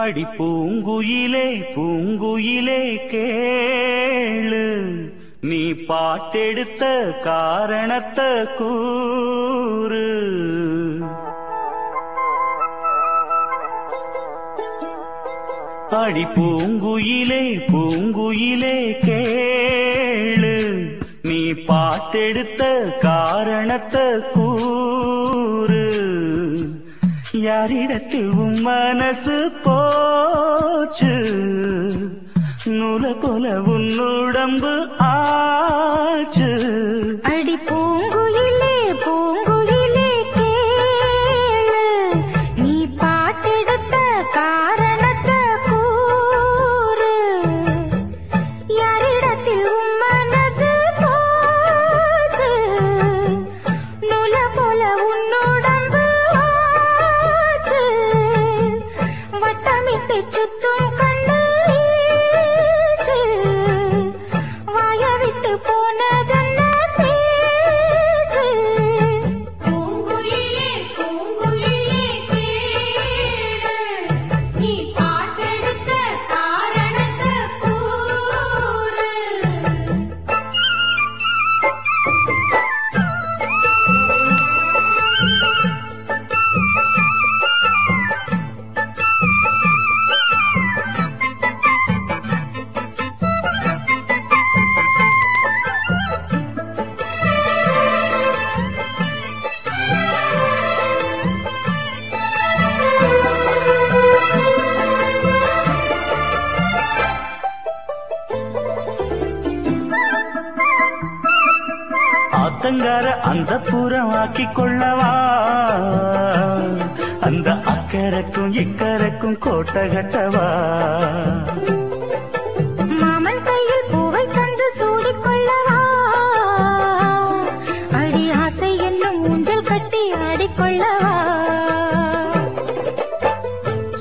அடி பூங்குயிலே பூங்குயிலே கேளு. நீ பாட்டெடுத்த காரணத்தை கூறு. அடி பூங்குயிலே பூங்குயிலே கேளு. நீ பாட்டெடுத்த காரணத்தை கூறு. யாரிடத்தில் உன் மனசு போச்சு? நூல போல உன் உடம்பு ஆச்சு. அடிப்போம் చుట్టూ ஆத்தங்கார அந்த புறம் கொள்ளவா அந்த அக்கறைக்கும் இக்கரைக்கும் கோட்டை கட்டவா?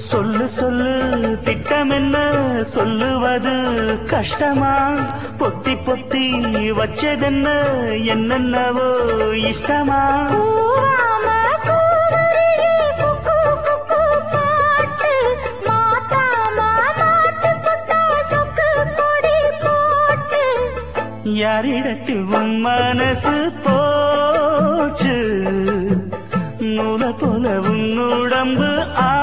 சொல்லு சொல்லு திட்டம் என்ன சொல்லுவது கஷ்டமா? பொத்தி பொத்தி வச்சதென்ன என்னென்னவோ இஷ்டமா? யாரிடத்தில் உன் மனசு போச்சு? நூல போல உன் உடம்பு ஆச்சு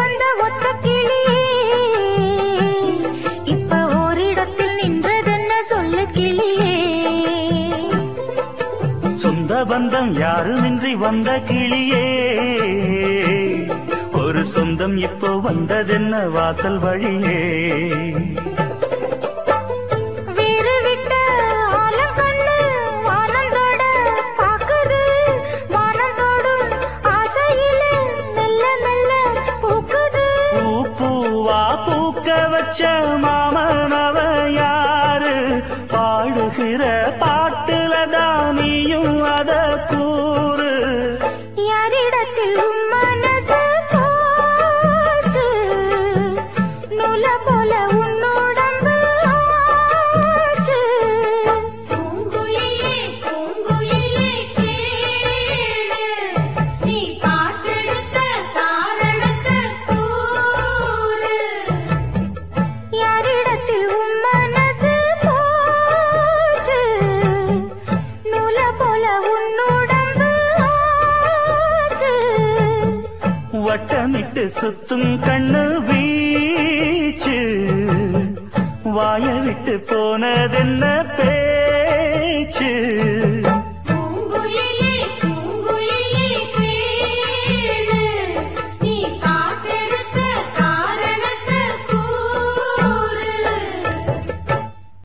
வந்த ஒத்த கிளி. இப்ப ஓரிடத்தில் நின்றதென்ன சொல்லு கிளியே. சொந்த பந்தம் யாருமின்றி வந்த கிளியே. ஒரு சொந்தம் இப்போ வந்ததென்ன வாசல் வழியே. வச்ச மாமனவ யாரு? பாடுகிற பாட்டுல தானியும் அத கூறு. யாரிடத்தில் மனசு போச்சு? நூல போல உன்னோட விட்டு சுத்தும் கண்ணு வீச்சு. வாய விட்டு போனதென்ன பேச்சு?